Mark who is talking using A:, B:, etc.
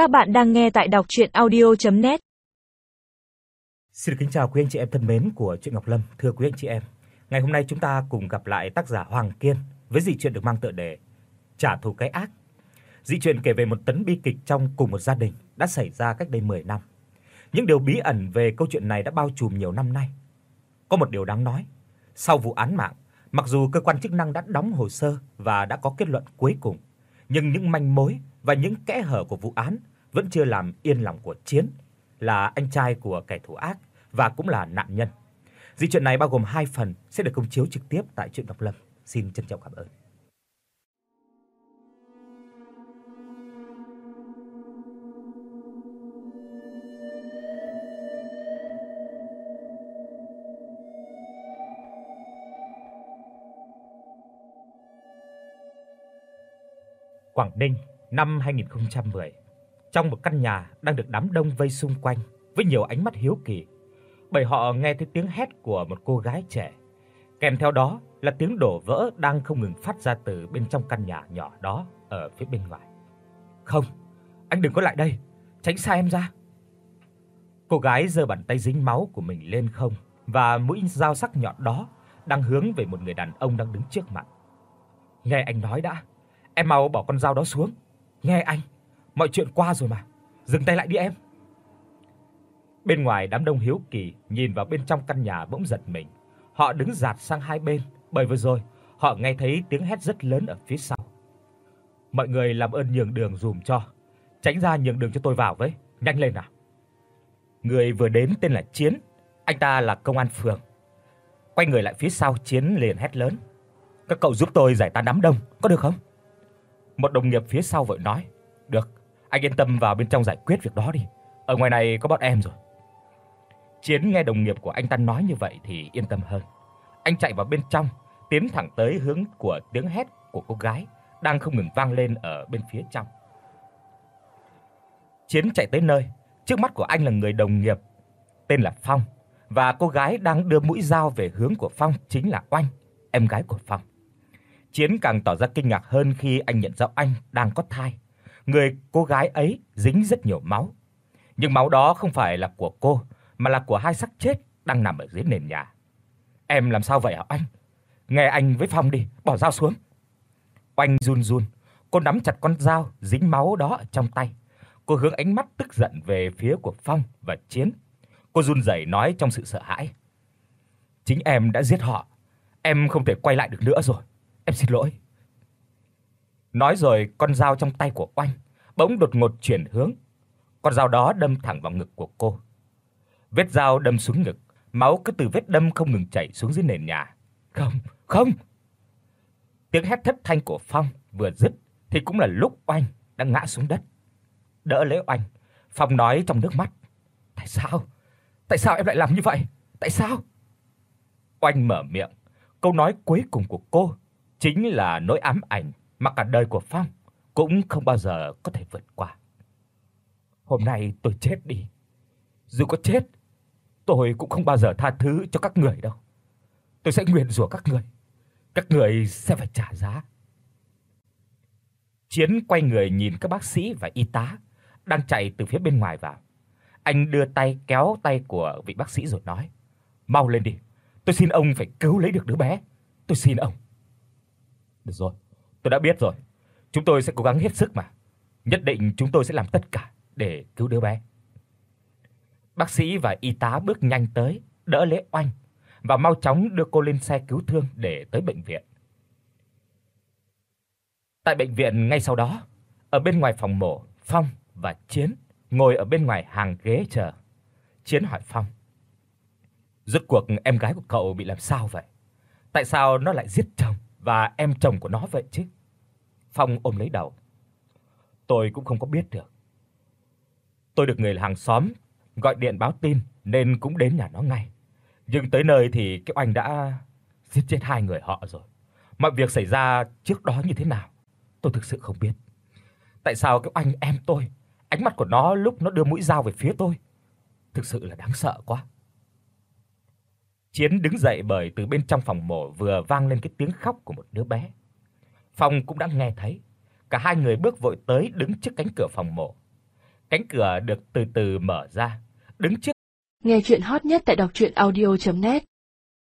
A: Các bạn đang nghe tại đọc audio net
B: Xin kính chào quý anh chị em thân mến của truyện Ngọc Lâm, thưa quý anh chị em. Ngày hôm nay chúng ta cùng gặp lại tác giả Hoàng Kiên với dị truyện được mang tựa đề Trả thù cái ác. Dị truyện kể về một tấn bi kịch trong cùng một gia đình đã xảy ra cách đây 10 năm. Những điều bí ẩn về câu chuyện này đã bao trùm nhiều năm nay. Có một điều đáng nói, sau vụ án mạng, mặc dù cơ quan chức năng đã đóng hồ sơ và đã có kết luận cuối cùng, nhưng những manh mối và những kẽ hở của vụ án vẫn chưa làm yên lòng của Chiến, là anh trai của kẻ thù ác và cũng là nạn nhân. Dị truyện này bao gồm 2 phần sẽ được công chiếu trực tiếp tại truyện độc lập. Xin trân trọng cảm ơn. Quảng Ninh, năm 2010. Trong một căn nhà đang được đám đông vây xung quanh với nhiều ánh mắt hiếu kỳ, bởi họ nghe thấy tiếng hét của một cô gái trẻ. Kèm theo đó là tiếng đổ vỡ đang không ngừng phát ra từ bên trong căn nhà nhỏ đó ở phía bên ngoài. "Không, anh đừng có lại đây, tránh xa em ra." Cô gái giơ bàn tay dính máu của mình lên không và mũi dao sắc nhọn đó đang hướng về một người đàn ông đang đứng trước mặt. "Nghe anh nói đã, em mau bỏ con dao đó xuống." "Nghe anh, mọi chuyện qua rồi mà, dừng tay lại đi em." Bên ngoài đám đông hiếu kỳ nhìn vào bên trong căn nhà bỗng giật mình. Họ đứng dạt sang hai bên, bởi vừa rồi họ nghe thấy tiếng hét rất lớn ở phía sau. Mọi người làm ơn nhường đường dùm cho, tránh ra nhường đường cho tôi vào với, nhanh lên nào. Người vừa đến tên là Chiến, anh ta là công an phường. Quay người lại phía sau Chiến liền hét lớn: "Các cậu giúp tôi giải tán đám đông, có được không?" Một đồng nghiệp phía sau vội nói: "Được, anh yên tâm vào bên trong giải quyết việc đó đi, ở ngoài này có bọn em rồi." Chiến nghe đồng nghiệp của anh ta nói như vậy thì yên tâm hơn. Anh chạy vào bên trong, tiến thẳng tới hướng của tiếng hét của cô gái đang không ngừng vang lên ở bên phía trong. Chiến chạy tới nơi, trước mắt của anh là người đồng nghiệp tên là Phong và cô gái đang đưa mũi dao về hướng của Phong chính là Oanh, em gái của Phong. Chiến càng tỏ ra kinh ngạc hơn khi anh nhận ra anh đang có thai. Người cô gái ấy dính rất nhiều máu. Nhưng máu đó không phải là của cô mà là của hai xác chết đang nằm ở dưới nền nhà. Em làm sao vậy hả anh? Nghe anh với Phong đi, bỏ dao xuống. Oanh run run, cô nắm chặt con dao dính máu đó ở trong tay. Cô hướng ánh mắt tức giận về phía của Phong và Chiến. Cô run rẩy nói trong sự sợ hãi. Chính em đã giết họ, em không thể quay lại được nữa rồi. Em xin lỗi. Nói rồi, con dao trong tay của Oanh bỗng đột ngột chuyển hướng. Con dao đó đâm thẳng vào ngực của cô. Vết dao đâm xuống ngực, máu cứ từ vết đâm không ngừng chảy xuống dưới nền nhà. "Không, không!" Tiếng hét thất thanh của Phong vừa dứt thì cũng là lúc Oanh đã ngã xuống đất. Đỡ lấy Oanh, Phong nói trong nước mắt: "Tại sao? Tại sao em lại làm như vậy? Tại sao?" Oanh mở miệng, câu nói cuối cùng của cô chính là nỗi ám ảnh mà cả đời của Phong cũng không bao giờ có thể vượt qua. Hôm nay tôi chết đi. Dù có chết tôi cũng không bao giờ tha thứ cho các người đâu. Tôi sẽ nguyền rủa các người. Các người sẽ phải trả giá. Chiến quay người nhìn các bác sĩ và y tá đang chạy từ phía bên ngoài vào. Anh đưa tay kéo tay của vị bác sĩ rồi nói: "Mau lên đi, tôi xin ông phải cứu lấy được đứa bé. Tôi xin ông." "Được rồi, tôi đã biết rồi. Chúng tôi sẽ cố gắng hết sức mà. Nhất định chúng tôi sẽ làm tất cả để cứu đứa bé." Bác sĩ và y tá bước nhanh tới, đỡ lấy Oanh và mau chóng đưa cô lên xe cứu thương để tới bệnh viện. Tại bệnh viện ngay sau đó, ở bên ngoài phòng mổ, Phong và Chiến ngồi ở bên ngoài hàng ghế chờ. Chiến hỏi Phong: "Rốt cuộc em gái của cậu bị làm sao vậy? Tại sao nó lại giết chồng và em chồng của nó vậy chứ?" Phong ôm lấy đầu. "Tôi cũng không có biết được. Tôi được người hàng xóm gọi điện báo tin nên cũng đến nhà nó ngay. Nhưng tới nơi thì cái oanh đã giết chết hai người họ rồi. Mọi việc xảy ra trước đó như thế nào, tôi thực sự không biết. Tại sao cái oanh em tôi, ánh mắt của nó lúc nó đưa mũi dao về phía tôi, thực sự là đáng sợ quá. Chiến đứng dậy bởi từ bên trong phòng mổ vừa vang lên cái tiếng khóc của một đứa bé. Phong cũng đã nghe thấy, cả hai người bước vội tới đứng trước cánh cửa phòng mổ. Cánh cửa được từ từ mở ra, đứng trước.
C: Nghe truyện hot nhất tại doctruyenaudio.net